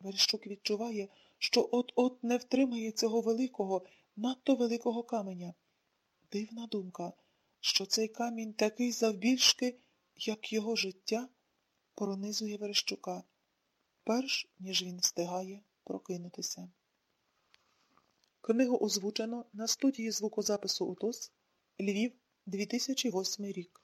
Верещук відчуває, що от-от не втримає цього великого, надто великого каменя. Дивна думка, що цей камінь такий завбільшки, як його життя, пронизує Верещука, перш ніж він встигає прокинутися. Книгу озвучено на студії звукозапису УТОС Львів, 2008 рік.